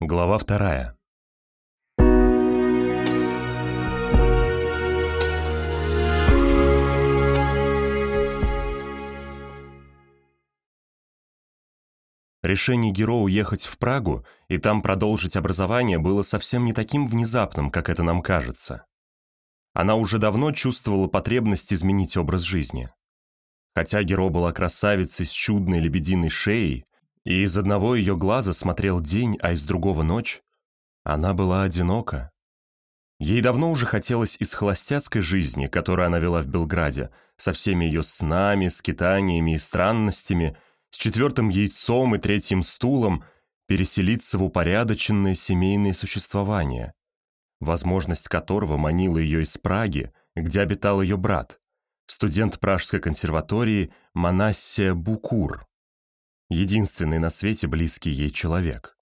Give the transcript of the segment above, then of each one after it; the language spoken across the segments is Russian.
Глава вторая. Решение Геро уехать в Прагу и там продолжить образование было совсем не таким внезапным, как это нам кажется. Она уже давно чувствовала потребность изменить образ жизни. Хотя Геро была красавицей с чудной лебединой шеей, и из одного ее глаза смотрел день, а из другого ночь, она была одинока. Ей давно уже хотелось из холостяцкой жизни, которую она вела в Белграде, со всеми ее снами, скитаниями и странностями, с четвертым яйцом и третьим стулом, переселиться в упорядоченное семейное существование, возможность которого манила ее из Праги, где обитал ее брат, студент Пражской консерватории Манассия Букур единственный на свете близкий ей человек.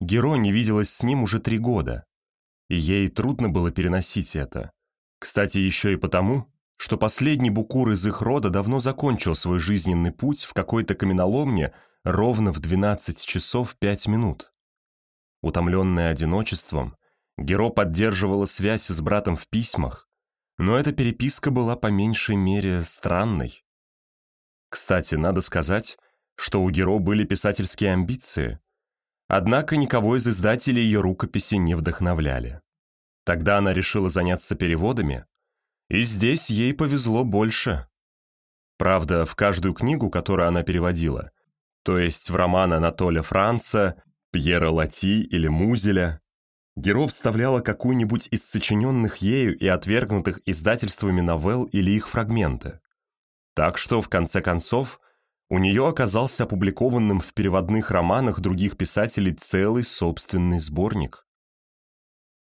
Геро не виделась с ним уже три года, и ей трудно было переносить это. Кстати, еще и потому, что последний букур из их рода давно закончил свой жизненный путь в какой-то каменоломне ровно в 12 часов 5 минут. Утомленная одиночеством, Геро поддерживала связь с братом в письмах, но эта переписка была по меньшей мере странной. Кстати, надо сказать, что у Геро были писательские амбиции, однако никого из издателей ее рукописи не вдохновляли. Тогда она решила заняться переводами, и здесь ей повезло больше. Правда, в каждую книгу, которую она переводила, то есть в роман Анатоля Франца, Пьера Лати или Музеля, Геро вставляла какую-нибудь из сочиненных ею и отвергнутых издательствами новелл или их фрагменты. Так что, в конце концов, у нее оказался опубликованным в переводных романах других писателей целый собственный сборник.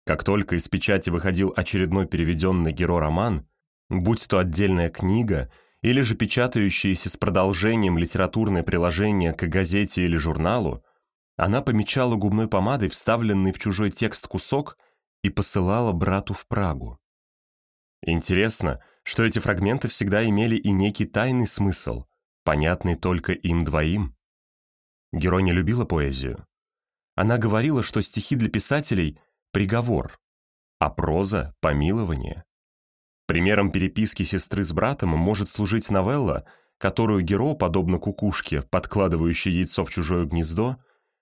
Как только из печати выходил очередной переведенный геро-роман, будь то отдельная книга или же печатающееся с продолжением литературное приложение к газете или журналу, она помечала губной помадой вставленный в чужой текст кусок и посылала брату в Прагу. Интересно, что эти фрагменты всегда имели и некий тайный смысл, понятный только им двоим. Героня любила поэзию. Она говорила, что стихи для писателей — приговор, а проза — помилование. Примером переписки сестры с братом может служить новелла, которую Геро, подобно кукушке, подкладывающей яйцо в чужое гнездо,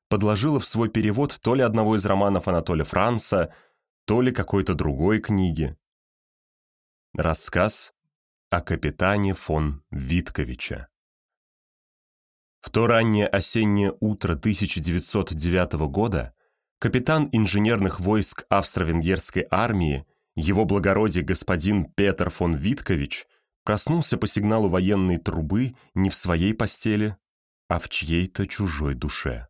подложила в свой перевод то ли одного из романов Анатолия Франца, то ли какой-то другой книги. Рассказ о капитане фон Витковича. В то раннее осеннее утро 1909 года капитан инженерных войск австро-венгерской армии, его благородие господин Петр фон Виткович, проснулся по сигналу военной трубы не в своей постели, а в чьей-то чужой душе.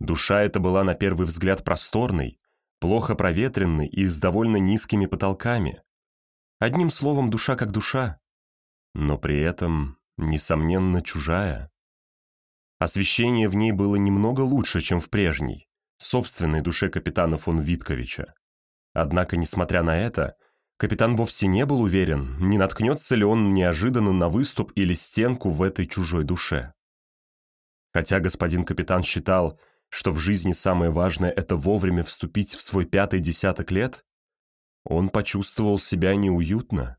Душа эта была на первый взгляд просторной, плохо проветренной и с довольно низкими потолками. Одним словом, душа как душа, но при этом, несомненно, чужая. Освещение в ней было немного лучше, чем в прежней, собственной душе капитана фон Витковича. Однако, несмотря на это, капитан вовсе не был уверен, не наткнется ли он неожиданно на выступ или стенку в этой чужой душе. Хотя господин капитан считал, что в жизни самое важное – это вовремя вступить в свой пятый десяток лет, он почувствовал себя неуютно.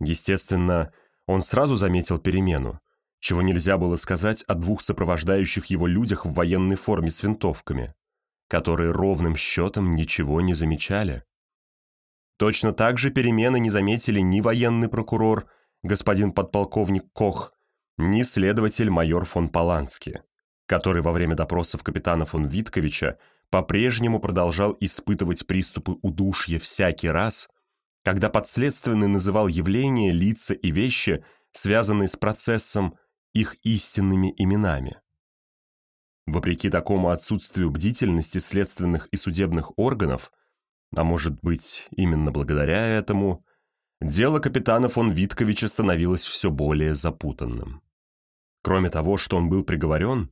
Естественно, он сразу заметил перемену, чего нельзя было сказать о двух сопровождающих его людях в военной форме с винтовками, которые ровным счетом ничего не замечали. Точно так же перемены не заметили ни военный прокурор, господин подполковник Кох, ни следователь майор фон Полански, который во время допросов капитана фон Витковича по-прежнему продолжал испытывать приступы удушья всякий раз, когда подследственный называл явления, лица и вещи, связанные с процессом, их истинными именами. Вопреки такому отсутствию бдительности следственных и судебных органов, а может быть, именно благодаря этому, дело капитана фон Витковича становилось все более запутанным. Кроме того, что он был приговорен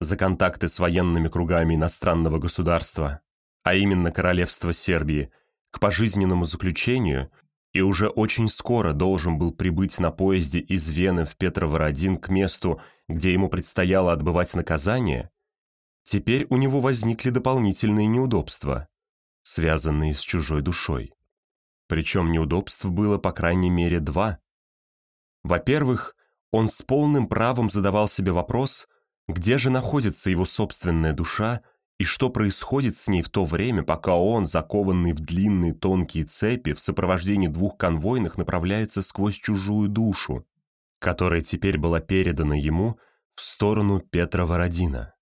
за контакты с военными кругами иностранного государства, а именно Королевства Сербии, к пожизненному заключению и уже очень скоро должен был прибыть на поезде из Вены в Петровородин к месту, где ему предстояло отбывать наказание, теперь у него возникли дополнительные неудобства, связанные с чужой душой. Причем неудобств было по крайней мере два. Во-первых, он с полным правом задавал себе вопрос, где же находится его собственная душа и что происходит с ней в то время, пока он, закованный в длинные тонкие цепи, в сопровождении двух конвойных направляется сквозь чужую душу, которая теперь была передана ему в сторону Петра Вородина.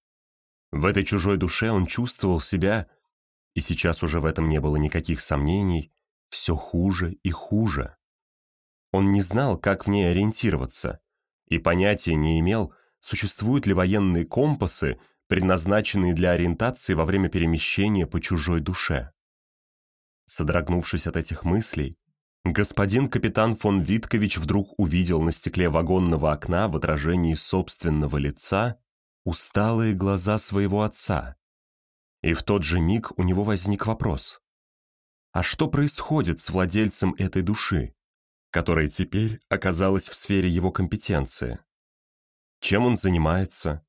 В этой чужой душе он чувствовал себя, и сейчас уже в этом не было никаких сомнений, все хуже и хуже. Он не знал, как в ней ориентироваться, и понятия не имел, существуют ли военные компасы, предназначенные для ориентации во время перемещения по чужой душе. Содрогнувшись от этих мыслей, господин капитан фон Виткович вдруг увидел на стекле вагонного окна в отражении собственного лица усталые глаза своего отца. И в тот же миг у него возник вопрос. А что происходит с владельцем этой души, которая теперь оказалась в сфере его компетенции? Чем он занимается?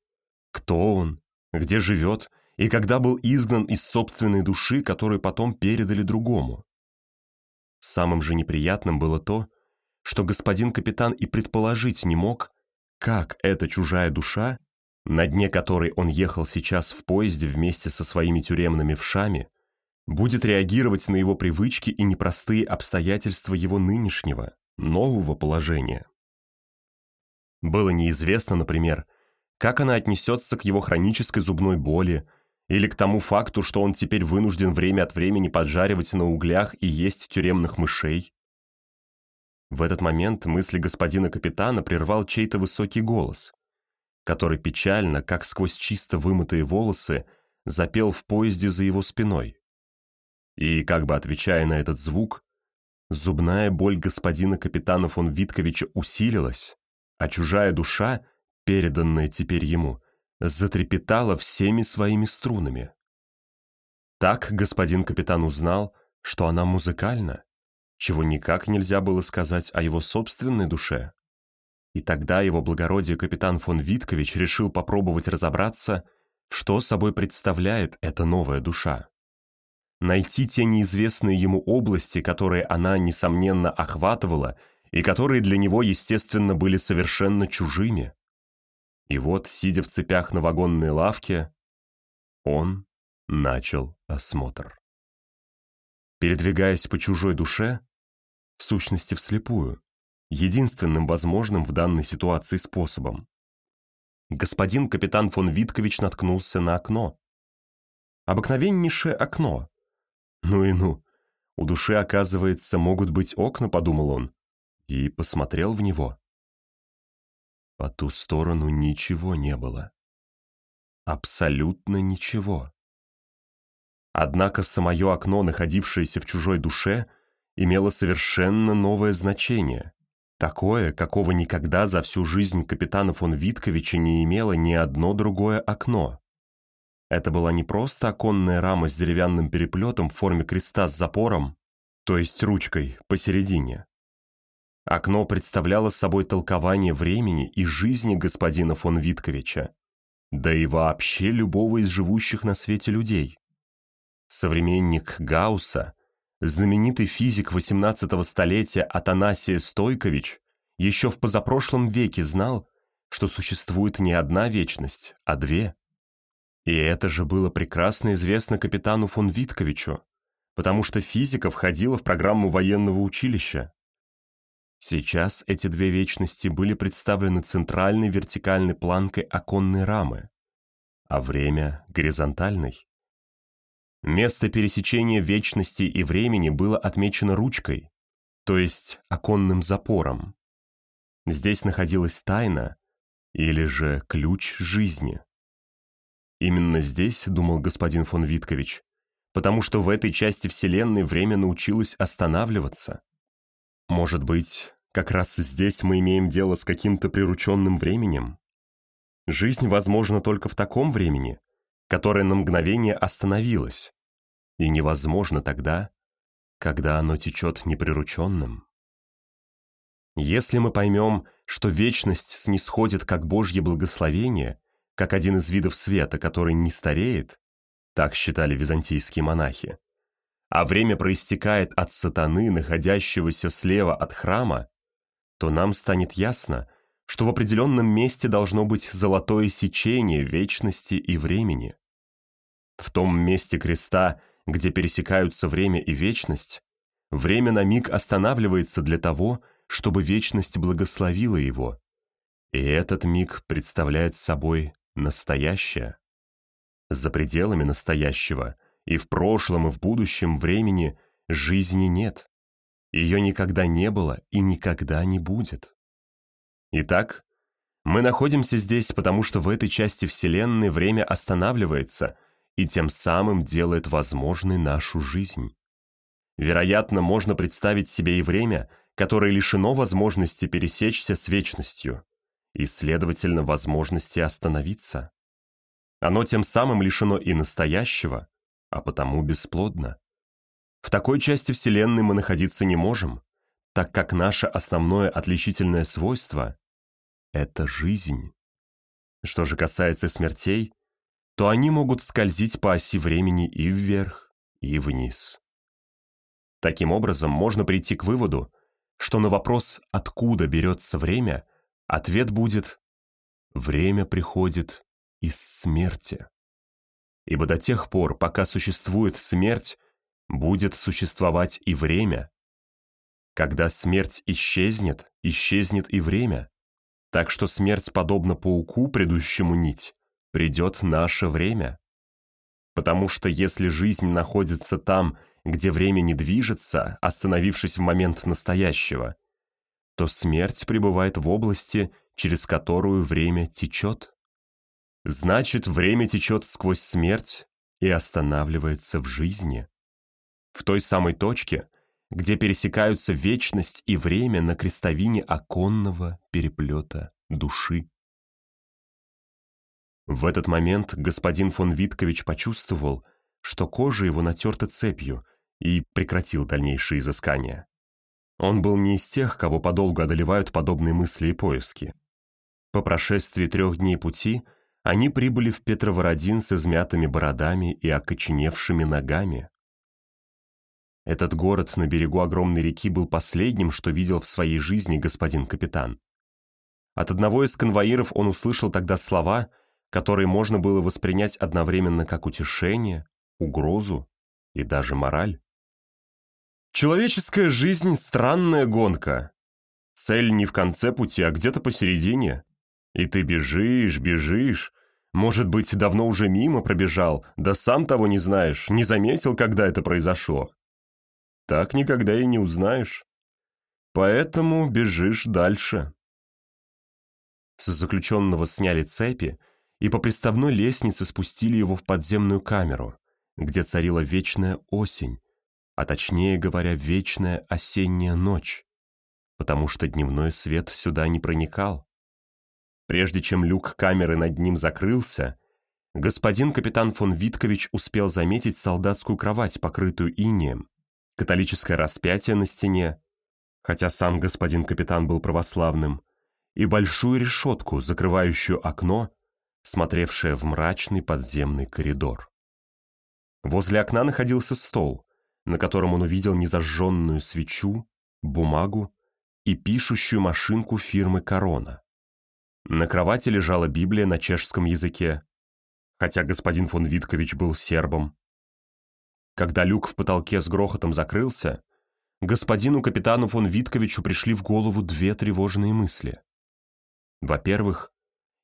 Кто он? Где живет? И когда был изгнан из собственной души, которую потом передали другому? Самым же неприятным было то, что господин капитан и предположить не мог, как эта чужая душа, на дне которой он ехал сейчас в поезде вместе со своими тюремными вшами, будет реагировать на его привычки и непростые обстоятельства его нынешнего, нового положения. Было неизвестно, например, как она отнесется к его хронической зубной боли или к тому факту, что он теперь вынужден время от времени поджаривать на углях и есть тюремных мышей. В этот момент мысли господина капитана прервал чей-то высокий голос, который печально, как сквозь чисто вымытые волосы, запел в поезде за его спиной. И, как бы отвечая на этот звук, зубная боль господина капитана фон Витковича усилилась, а чужая душа, переданная теперь ему, затрепетала всеми своими струнами. Так господин капитан узнал, что она музыкальна, чего никак нельзя было сказать о его собственной душе. И тогда его благородие капитан фон Виткович решил попробовать разобраться, что собой представляет эта новая душа. Найти те неизвестные ему области, которые она, несомненно, охватывала и которые для него, естественно, были совершенно чужими. И вот, сидя в цепях на вагонной лавке, он начал осмотр. Передвигаясь по чужой душе, в сущности вслепую, единственным возможным в данной ситуации способом, господин капитан фон Виткович наткнулся на окно. Обыкновеннейшее окно. Ну и ну, у души, оказывается, могут быть окна, подумал он, и посмотрел в него. По ту сторону ничего не было. Абсолютно ничего. Однако самое окно, находившееся в чужой душе, имело совершенно новое значение. Такое, какого никогда за всю жизнь капитана фон Витковича не имело ни одно другое окно. Это была не просто оконная рама с деревянным переплетом в форме креста с запором, то есть ручкой, посередине. Окно представляло собой толкование времени и жизни господина фон Витковича, да и вообще любого из живущих на свете людей. Современник Гаусса, знаменитый физик XVIII столетия Атанасия Стойкович, еще в позапрошлом веке знал, что существует не одна вечность, а две. И это же было прекрасно известно капитану фон Витковичу, потому что физика входила в программу военного училища. Сейчас эти две вечности были представлены центральной вертикальной планкой оконной рамы, а время — горизонтальной. Место пересечения вечности и времени было отмечено ручкой, то есть оконным запором. Здесь находилась тайна или же ключ жизни. Именно здесь, думал господин фон Виткович, потому что в этой части Вселенной время научилось останавливаться. Может быть, как раз здесь мы имеем дело с каким-то прирученным временем? Жизнь возможна только в таком времени, которое на мгновение остановилось, и невозможно тогда, когда оно течет неприрученным. Если мы поймем, что вечность снисходит как Божье благословение, как один из видов света, который не стареет, так считали византийские монахи, а время проистекает от сатаны, находящегося слева от храма, то нам станет ясно, что в определенном месте должно быть золотое сечение вечности и времени. В том месте креста, где пересекаются время и вечность, время на миг останавливается для того, чтобы вечность благословила его, и этот миг представляет собой настоящее. За пределами настоящего и в прошлом, и в будущем времени жизни нет. Ее никогда не было и никогда не будет. Итак, мы находимся здесь, потому что в этой части Вселенной время останавливается и тем самым делает возможной нашу жизнь. Вероятно, можно представить себе и время, которое лишено возможности пересечься с вечностью, и, следовательно, возможности остановиться. Оно тем самым лишено и настоящего, а потому бесплодно. В такой части Вселенной мы находиться не можем, так как наше основное отличительное свойство — это жизнь. Что же касается смертей, то они могут скользить по оси времени и вверх, и вниз. Таким образом, можно прийти к выводу, что на вопрос «откуда берется время» ответ будет «время приходит из смерти». Ибо до тех пор, пока существует смерть, будет существовать и время. Когда смерть исчезнет, исчезнет и время. Так что смерть, подобно пауку, предыдущему нить, придет наше время. Потому что если жизнь находится там, где время не движется, остановившись в момент настоящего, то смерть пребывает в области, через которую время течет. Значит, время течет сквозь смерть и останавливается в жизни. В той самой точке, где пересекаются вечность и время на крестовине оконного переплета души. В этот момент господин фон Виткович почувствовал, что кожа его натерта цепью, и прекратил дальнейшие изыскания. Он был не из тех, кого подолгу одолевают подобные мысли и поиски. По прошествии трех дней пути они прибыли в Петровородин с измятыми бородами и окоченевшими ногами. Этот город на берегу огромной реки был последним, что видел в своей жизни господин капитан. От одного из конвоиров он услышал тогда слова, которые можно было воспринять одновременно как утешение, угрозу и даже мораль. Человеческая жизнь — странная гонка. Цель не в конце пути, а где-то посередине. И ты бежишь, бежишь. Может быть, давно уже мимо пробежал, да сам того не знаешь, не заметил, когда это произошло. Так никогда и не узнаешь. Поэтому бежишь дальше. С заключенного сняли цепи и по приставной лестнице спустили его в подземную камеру, где царила вечная осень, а точнее говоря, вечная осенняя ночь, потому что дневной свет сюда не проникал. Прежде чем люк камеры над ним закрылся, господин капитан фон Виткович успел заметить солдатскую кровать, покрытую инеем, католическое распятие на стене, хотя сам господин капитан был православным, и большую решетку, закрывающую окно, смотревшее в мрачный подземный коридор. Возле окна находился стол, на котором он увидел незажженную свечу, бумагу и пишущую машинку фирмы «Корона». На кровати лежала Библия на чешском языке, хотя господин фон Виткович был сербом. Когда люк в потолке с грохотом закрылся, господину капитану фон Витковичу пришли в голову две тревожные мысли. Во-первых,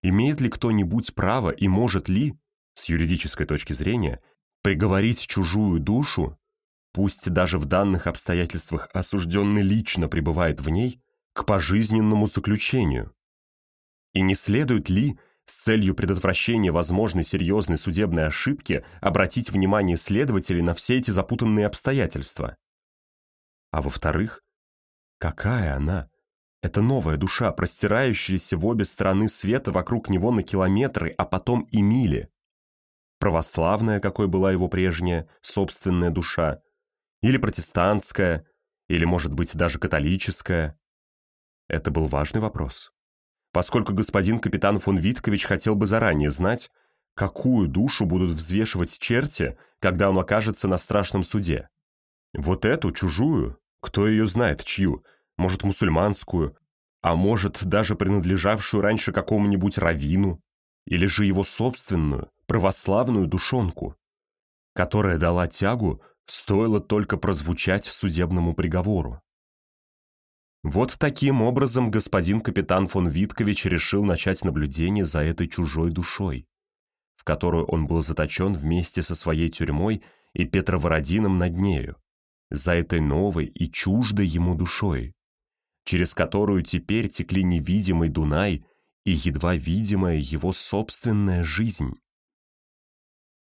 имеет ли кто-нибудь право и может ли, с юридической точки зрения, приговорить чужую душу пусть даже в данных обстоятельствах осужденный лично пребывает в ней, к пожизненному заключению. И не следует ли, с целью предотвращения возможной серьезной судебной ошибки, обратить внимание следователей на все эти запутанные обстоятельства? А во-вторых, какая она, эта новая душа, простирающаяся в обе стороны света вокруг него на километры, а потом и мили? Православная, какой была его прежняя, собственная душа, или протестантская, или, может быть, даже католическая. Это был важный вопрос. Поскольку господин капитан фон Виткович хотел бы заранее знать, какую душу будут взвешивать черти, когда он окажется на страшном суде. Вот эту, чужую, кто ее знает, чью, может, мусульманскую, а может, даже принадлежавшую раньше какому-нибудь раввину, или же его собственную, православную душонку, которая дала тягу, стоило только прозвучать судебному приговору. Вот таким образом господин капитан фон Виткович решил начать наблюдение за этой чужой душой, в которую он был заточен вместе со своей тюрьмой и Петровородином над нею, за этой новой и чуждой ему душой, через которую теперь текли невидимый Дунай и едва видимая его собственная жизнь.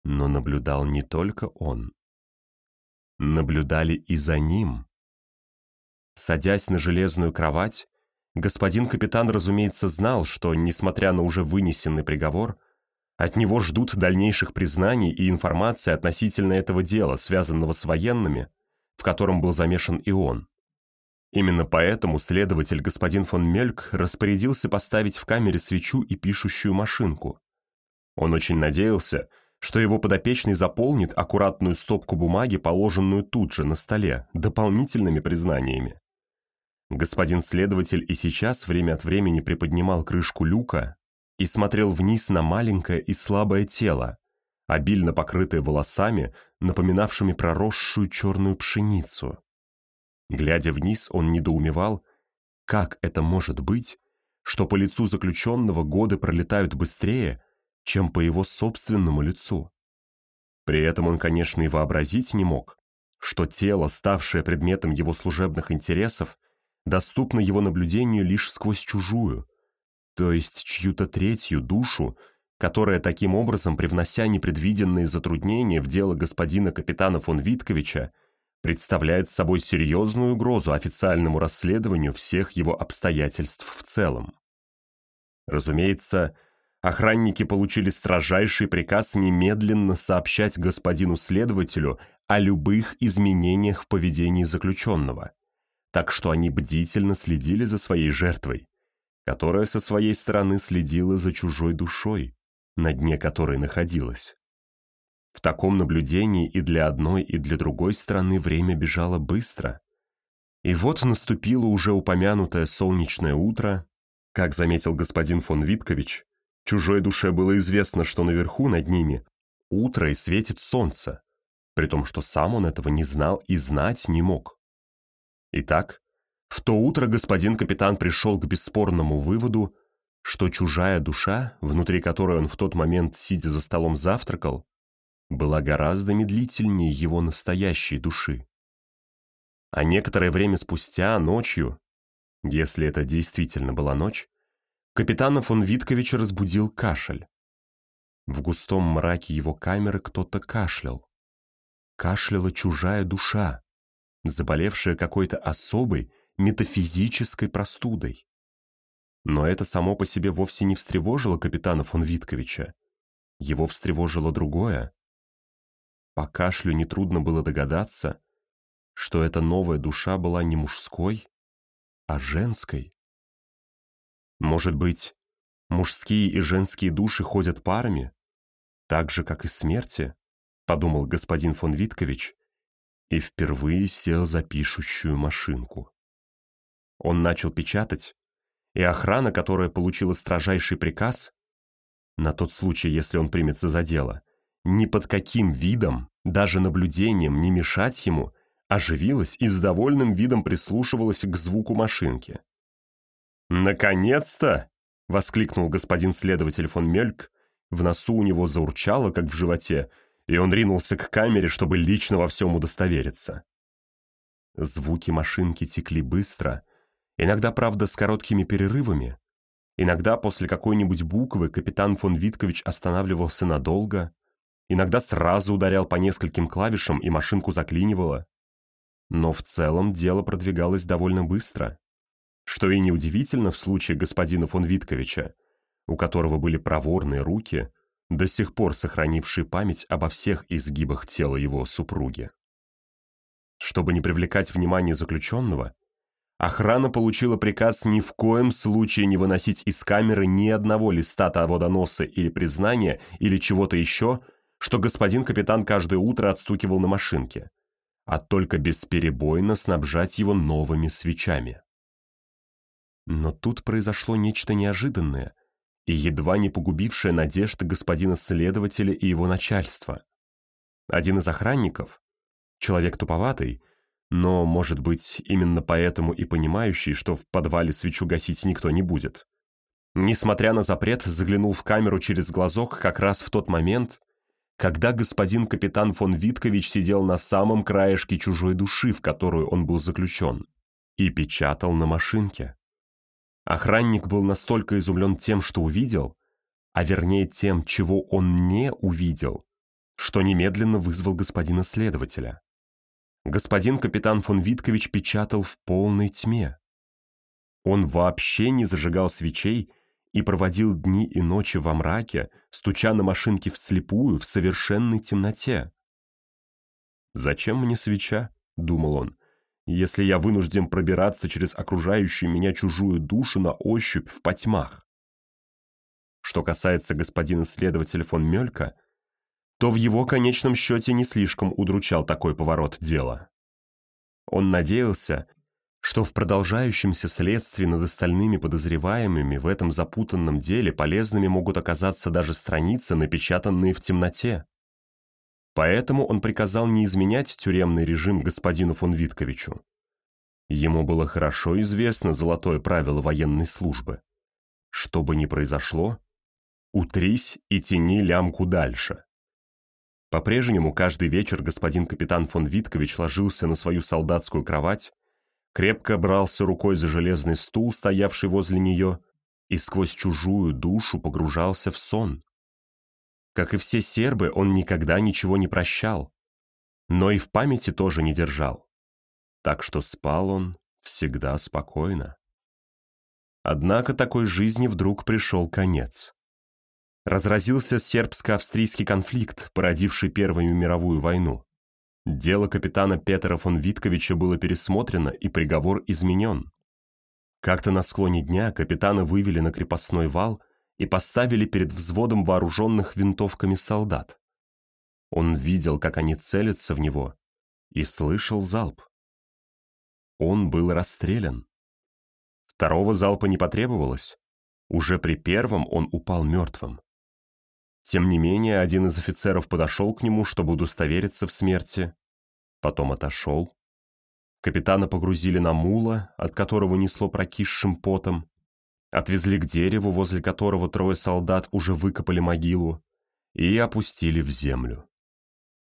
Но наблюдал не только он. Наблюдали и за ним. Садясь на железную кровать, господин капитан, разумеется, знал, что, несмотря на уже вынесенный приговор, от него ждут дальнейших признаний и информации относительно этого дела, связанного с военными, в котором был замешан и он. Именно поэтому следователь господин фон Мельк распорядился поставить в камере свечу и пишущую машинку. Он очень надеялся, что его подопечный заполнит аккуратную стопку бумаги, положенную тут же на столе, дополнительными признаниями. Господин следователь и сейчас время от времени приподнимал крышку люка и смотрел вниз на маленькое и слабое тело, обильно покрытое волосами, напоминавшими проросшую черную пшеницу. Глядя вниз, он недоумевал, как это может быть, что по лицу заключенного годы пролетают быстрее, чем по его собственному лицу. При этом он, конечно, и вообразить не мог, что тело, ставшее предметом его служебных интересов, доступно его наблюдению лишь сквозь чужую, то есть чью-то третью душу, которая таким образом, привнося непредвиденные затруднения в дело господина капитана фон Витковича, представляет собой серьезную угрозу официальному расследованию всех его обстоятельств в целом. Разумеется, охранники получили строжайший приказ немедленно сообщать господину следователю о любых изменениях в поведении заключенного, так что они бдительно следили за своей жертвой, которая со своей стороны следила за чужой душой, на дне которой находилась. В таком наблюдении и для одной, и для другой страны время бежало быстро. И вот наступило уже упомянутое солнечное утро. Как заметил господин фон Виткович, чужой душе было известно, что наверху над ними утро и светит солнце, при том, что сам он этого не знал и знать не мог. Итак, в то утро господин капитан пришел к бесспорному выводу, что чужая душа, внутри которой он в тот момент, сидя за столом, завтракал, была гораздо медлительнее его настоящей души. А некоторое время спустя, ночью, если это действительно была ночь, капитана фон Витковича разбудил кашель. В густом мраке его камеры кто-то кашлял. Кашляла чужая душа, заболевшая какой-то особой метафизической простудой. Но это само по себе вовсе не встревожило капитана фон Витковича. Его встревожило другое. По кашлю нетрудно было догадаться, что эта новая душа была не мужской, а женской. Может быть, мужские и женские души ходят парами, так же, как и смерти, подумал господин фон Виткович и впервые сел за пишущую машинку. Он начал печатать, и охрана, которая получила строжайший приказ, на тот случай, если он примется за дело, ни под каким видом, даже наблюдением не мешать ему, оживилась и с довольным видом прислушивалась к звуку машинки. «Наконец-то!» — воскликнул господин следователь фон Мельк. В носу у него заурчало, как в животе, и он ринулся к камере, чтобы лично во всем удостовериться. Звуки машинки текли быстро, иногда, правда, с короткими перерывами. Иногда после какой-нибудь буквы капитан фон Виткович останавливался надолго, Иногда сразу ударял по нескольким клавишам, и машинку заклинивало. Но в целом дело продвигалось довольно быстро. Что и неудивительно в случае господина фон Витковича, у которого были проворные руки, до сих пор сохранившие память обо всех изгибах тела его супруги. Чтобы не привлекать внимание заключенного, Охрана получила приказ ни в коем случае не выносить из камеры ни одного листа того доноса или признания, или чего-то еще, что господин капитан каждое утро отстукивал на машинке, а только бесперебойно снабжать его новыми свечами. Но тут произошло нечто неожиданное и едва не погубившее надежды господина следователя и его начальства. Один из охранников, человек туповатый, но, может быть, именно поэтому и понимающий, что в подвале свечу гасить никто не будет. Несмотря на запрет, заглянул в камеру через глазок как раз в тот момент, когда господин капитан фон Виткович сидел на самом краешке чужой души, в которую он был заключен, и печатал на машинке. Охранник был настолько изумлен тем, что увидел, а вернее тем, чего он не увидел, что немедленно вызвал господина следователя. Господин капитан фон Виткович печатал в полной тьме. Он вообще не зажигал свечей и проводил дни и ночи во мраке, стуча на машинке вслепую в совершенной темноте. «Зачем мне свеча?» — думал он если я вынужден пробираться через окружающую меня чужую душу на ощупь в потьмах. Что касается господина следователя фон Мелька, то в его конечном счете не слишком удручал такой поворот дела. Он надеялся, что в продолжающемся следствии над остальными подозреваемыми в этом запутанном деле полезными могут оказаться даже страницы, напечатанные в темноте. Поэтому он приказал не изменять тюремный режим господину фон Витковичу. Ему было хорошо известно золотое правило военной службы. Что бы ни произошло, утрись и тяни лямку дальше. По-прежнему каждый вечер господин капитан фон Виткович ложился на свою солдатскую кровать, крепко брался рукой за железный стул, стоявший возле нее, и сквозь чужую душу погружался в сон. Как и все сербы, он никогда ничего не прощал, но и в памяти тоже не держал. Так что спал он всегда спокойно. Однако такой жизни вдруг пришел конец. Разразился сербско-австрийский конфликт, породивший Первую мировую войну. Дело капитана Петера фон Витковича было пересмотрено и приговор изменен. Как-то на склоне дня капитана вывели на крепостной вал – и поставили перед взводом вооруженных винтовками солдат. Он видел, как они целятся в него, и слышал залп. Он был расстрелян. Второго залпа не потребовалось. Уже при первом он упал мертвым. Тем не менее, один из офицеров подошел к нему, чтобы удостовериться в смерти. Потом отошел. Капитана погрузили на мула, от которого несло прокисшим потом. Отвезли к дереву, возле которого трое солдат уже выкопали могилу, и опустили в землю.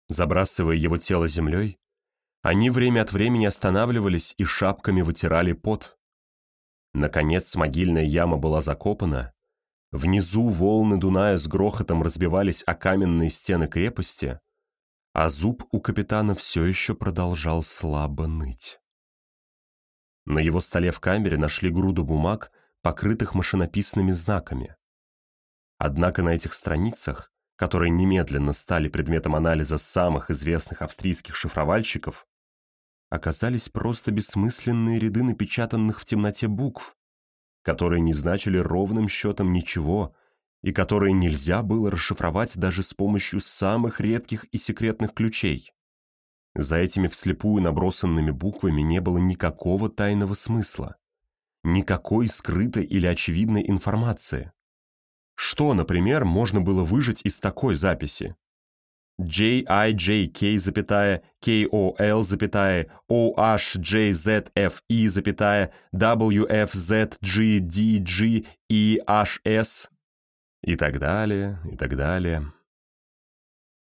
Забрасывая его тело землей, они время от времени останавливались и шапками вытирали пот. Наконец могильная яма была закопана, внизу волны Дуная с грохотом разбивались о каменные стены крепости, а зуб у капитана все еще продолжал слабо ныть. На его столе в камере нашли груду бумаг, покрытых машинописными знаками. Однако на этих страницах, которые немедленно стали предметом анализа самых известных австрийских шифровальщиков, оказались просто бессмысленные ряды напечатанных в темноте букв, которые не значили ровным счетом ничего и которые нельзя было расшифровать даже с помощью самых редких и секретных ключей. За этими вслепую набросанными буквами не было никакого тайного смысла никакой скрытой или очевидной информации. Что, например, можно было выжать из такой записи? JIJK, запятая, KOL, запятая, OHJZFE, запятая, WFZGDGEHS и так далее, и так далее.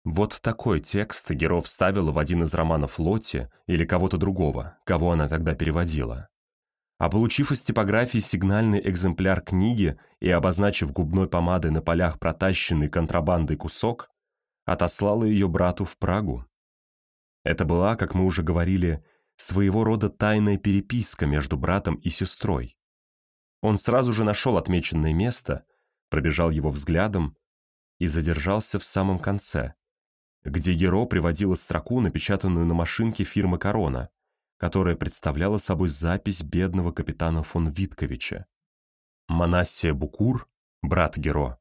Вот такой текст Геров вставила в один из романов Лотти или кого-то другого, кого она тогда переводила. А получив из типографии сигнальный экземпляр книги и обозначив губной помадой на полях протащенный контрабандой кусок, отослала ее брату в Прагу. Это была, как мы уже говорили, своего рода тайная переписка между братом и сестрой. Он сразу же нашел отмеченное место, пробежал его взглядом и задержался в самом конце, где Геро приводила строку, напечатанную на машинке фирмы «Корона», которая представляла собой запись бедного капитана фон Витковича. Манассия Букур, брат Геро,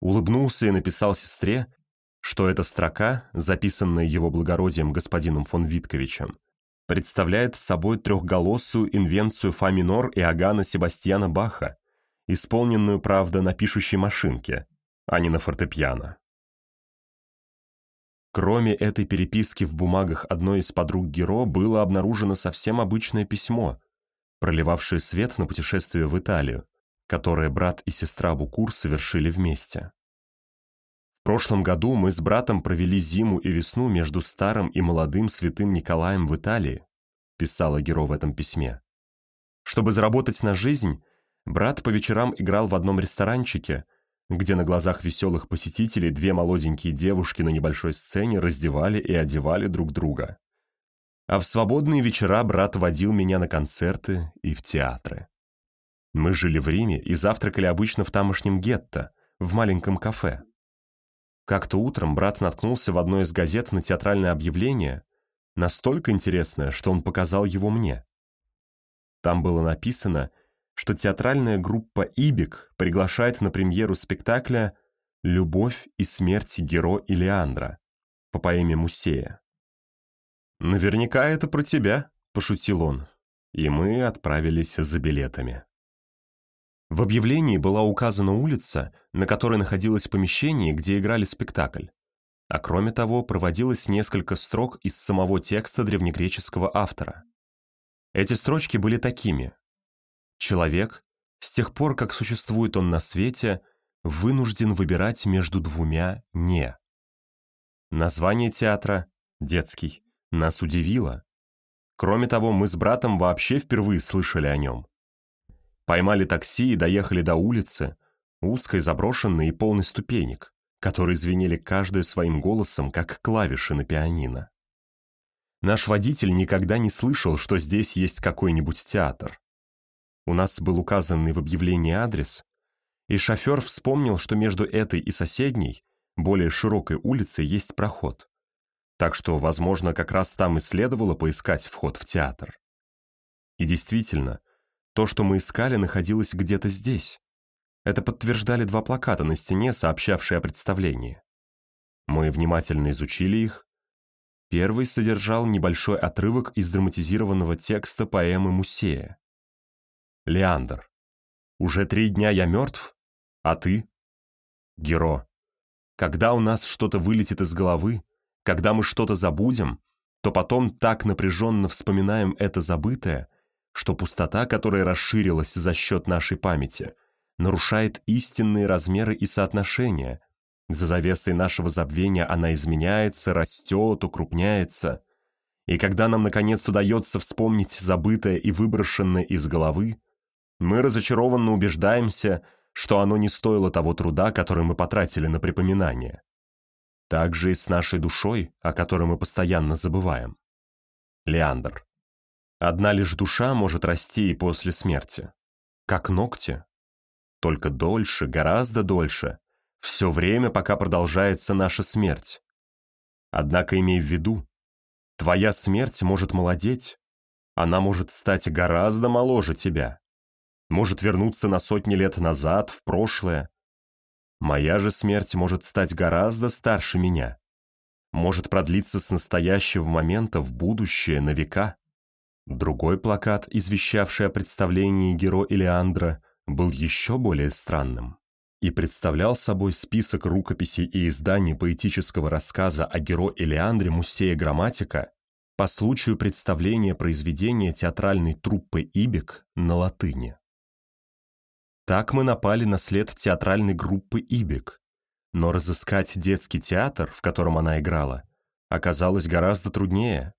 улыбнулся и написал сестре, что эта строка, записанная его благородием господином фон Витковичем, представляет собой трехголосую инвенцию фа минор Иоганна Себастьяна Баха, исполненную, правда, на пишущей машинке, а не на фортепиано. Кроме этой переписки в бумагах одной из подруг Геро было обнаружено совсем обычное письмо, проливавшее свет на путешествие в Италию, которое брат и сестра Букур совершили вместе. В прошлом году мы с братом провели зиму и весну между старым и молодым святым Николаем в Италии, писала Геро в этом письме. Чтобы заработать на жизнь, брат по вечерам играл в одном ресторанчике – где на глазах веселых посетителей две молоденькие девушки на небольшой сцене раздевали и одевали друг друга. А в свободные вечера брат водил меня на концерты и в театры. Мы жили в Риме и завтракали обычно в тамошнем гетто, в маленьком кафе. Как-то утром брат наткнулся в одной из газет на театральное объявление, настолько интересное, что он показал его мне. Там было написано – что театральная группа «Ибик» приглашает на премьеру спектакля «Любовь и смерть Геро и Леандра» по поэме Мусея. «Наверняка это про тебя», — пошутил он, и мы отправились за билетами. В объявлении была указана улица, на которой находилось помещение, где играли спектакль. А кроме того, проводилось несколько строк из самого текста древнегреческого автора. Эти строчки были такими. Человек, с тех пор, как существует он на свете, вынужден выбирать между двумя «не». Название театра, детский, нас удивило. Кроме того, мы с братом вообще впервые слышали о нем. Поймали такси и доехали до улицы, узкой, заброшенной и полной ступенек, которые звенели каждый своим голосом, как клавиши на пианино. Наш водитель никогда не слышал, что здесь есть какой-нибудь театр. У нас был указанный в объявлении адрес, и шофер вспомнил, что между этой и соседней, более широкой улицей, есть проход. Так что, возможно, как раз там и следовало поискать вход в театр. И действительно, то, что мы искали, находилось где-то здесь. Это подтверждали два плаката на стене, сообщавшие о представлении. Мы внимательно изучили их. Первый содержал небольшой отрывок из драматизированного текста поэмы Мусея. Леандр. Уже три дня я мертв? А ты? Геро. Когда у нас что-то вылетит из головы, когда мы что-то забудем, то потом так напряженно вспоминаем это забытое, что пустота, которая расширилась за счет нашей памяти, нарушает истинные размеры и соотношения. За завесой нашего забвения она изменяется, растет, укрупняется. И когда нам, наконец, удается вспомнить забытое и выброшенное из головы, мы разочарованно убеждаемся, что оно не стоило того труда, который мы потратили на припоминание. Так же и с нашей душой, о которой мы постоянно забываем. Леандр. Одна лишь душа может расти и после смерти. Как ногти. Только дольше, гораздо дольше. Все время, пока продолжается наша смерть. Однако имей в виду, твоя смерть может молодеть. Она может стать гораздо моложе тебя может вернуться на сотни лет назад, в прошлое. Моя же смерть может стать гораздо старше меня, может продлиться с настоящего момента в будущее на века. Другой плакат, извещавший о представлении Геро Илеандра, был еще более странным и представлял собой список рукописей и изданий поэтического рассказа о Геро Илеандре Мусея Грамматика по случаю представления произведения театральной труппы «Ибик» на латыни. Так мы напали на след театральной группы «Ибик». Но разыскать детский театр, в котором она играла, оказалось гораздо труднее.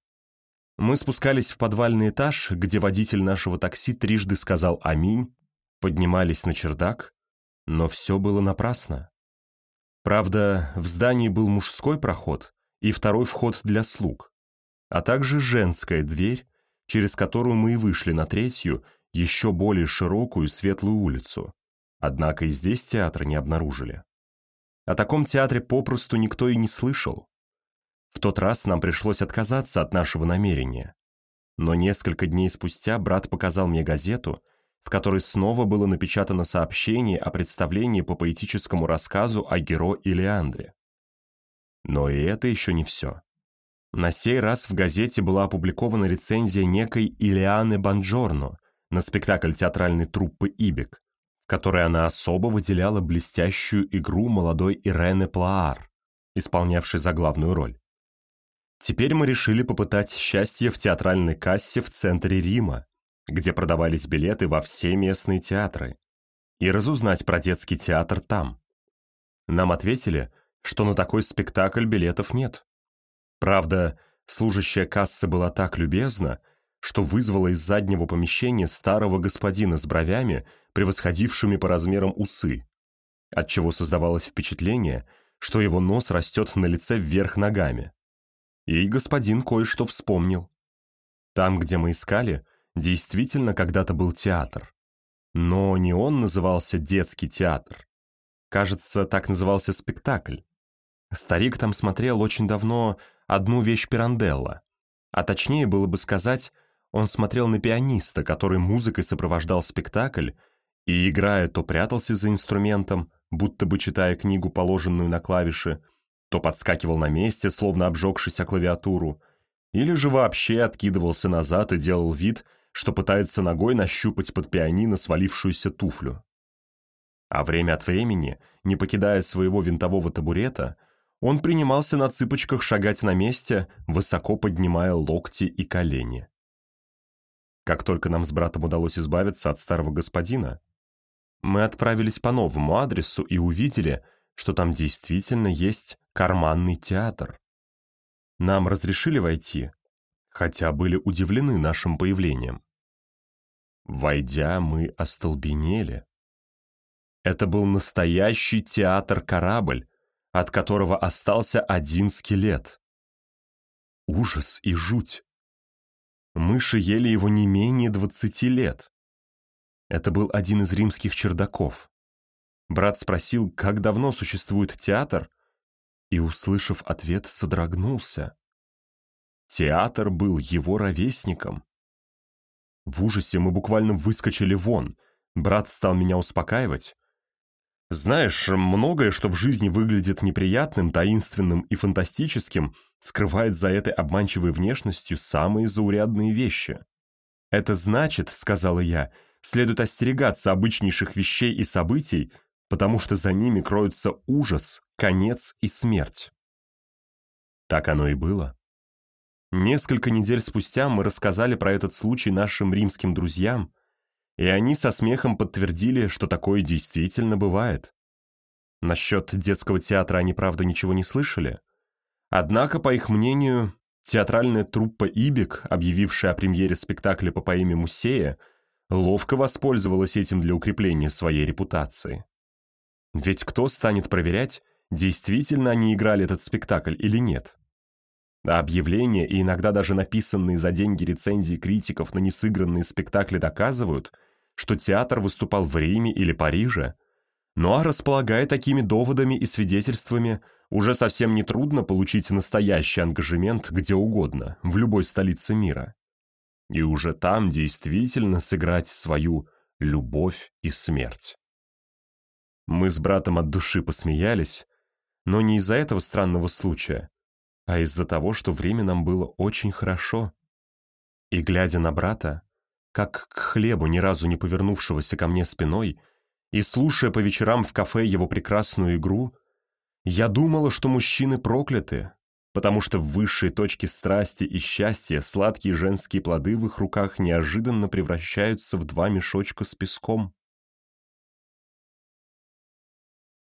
Мы спускались в подвальный этаж, где водитель нашего такси трижды сказал «Аминь», поднимались на чердак, но все было напрасно. Правда, в здании был мужской проход и второй вход для слуг, а также женская дверь, через которую мы и вышли на третью еще более широкую светлую улицу. Однако и здесь театра не обнаружили. О таком театре попросту никто и не слышал. В тот раз нам пришлось отказаться от нашего намерения. Но несколько дней спустя брат показал мне газету, в которой снова было напечатано сообщение о представлении по поэтическому рассказу о Геро и Леандре. Но и это еще не все. На сей раз в газете была опубликована рецензия некой Илианы Банджорно на спектакль театральной труппы «Ибик», в которой она особо выделяла блестящую игру молодой Ирены Плаар, исполнявшей заглавную роль. Теперь мы решили попытать счастье в театральной кассе в центре Рима, где продавались билеты во все местные театры, и разузнать про детский театр там. Нам ответили, что на такой спектакль билетов нет. Правда, служащая кассы была так любезна, что вызвала из заднего помещения старого господина с бровями, превосходившими по размерам усы, отчего создавалось впечатление, что его нос растет на лице вверх ногами. И господин кое-что вспомнил. Там, где мы искали, действительно когда-то был театр. Но не он назывался детский театр. Кажется, так назывался спектакль. Старик там смотрел очень давно одну вещь Пиранделла. А точнее было бы сказать, он смотрел на пианиста, который музыкой сопровождал спектакль, и, играя, то прятался за инструментом, будто бы читая книгу, положенную на клавиши, то подскакивал на месте, словно обжегшись о клавиатуру, или же вообще откидывался назад и делал вид, что пытается ногой нащупать под пианино свалившуюся туфлю. А время от времени, не покидая своего винтового табурета, он принимался на цыпочках шагать на месте, высоко поднимая локти и колени. Как только нам с братом удалось избавиться от старого господина, мы отправились по новому адресу и увидели, что там действительно есть карманный театр. Нам разрешили войти, хотя были удивлены нашим появлением. Войдя, мы остолбенели. Это был настоящий театр-корабль, от которого остался один скелет. Ужас и жуть. Мыши ели его не менее двадцати лет. Это был один из римских чердаков. Брат спросил, как давно существует театр, и, услышав ответ, содрогнулся. Театр был его ровесником. В ужасе мы буквально выскочили вон. Брат стал меня успокаивать. Знаешь, многое, что в жизни выглядит неприятным, таинственным и фантастическим, скрывает за этой обманчивой внешностью самые заурядные вещи. «Это значит, — сказала я, — следует остерегаться обычнейших вещей и событий, потому что за ними кроются ужас, конец и смерть». Так оно и было. Несколько недель спустя мы рассказали про этот случай нашим римским друзьям, и они со смехом подтвердили, что такое действительно бывает. Насчет детского театра они, правда, ничего не слышали. Однако, по их мнению, театральная труппа «Ибик», объявившая о премьере спектакля по поэме Мусея, ловко воспользовалась этим для укрепления своей репутации. Ведь кто станет проверять, действительно они играли этот спектакль или нет? А объявления и иногда даже написанные за деньги рецензии критиков на несыгранные спектакли доказывают – что театр выступал в Риме или Париже. Ну а располагая такими доводами и свидетельствами, уже совсем нетрудно получить настоящий ангажемент где угодно, в любой столице мира. И уже там действительно сыграть свою любовь и смерть. Мы с братом от души посмеялись, но не из-за этого странного случая, а из-за того, что время нам было очень хорошо. И, глядя на брата, как к хлебу, ни разу не повернувшегося ко мне спиной, и слушая по вечерам в кафе его прекрасную игру, я думала, что мужчины прокляты, потому что в высшей точке страсти и счастья сладкие женские плоды в их руках неожиданно превращаются в два мешочка с песком.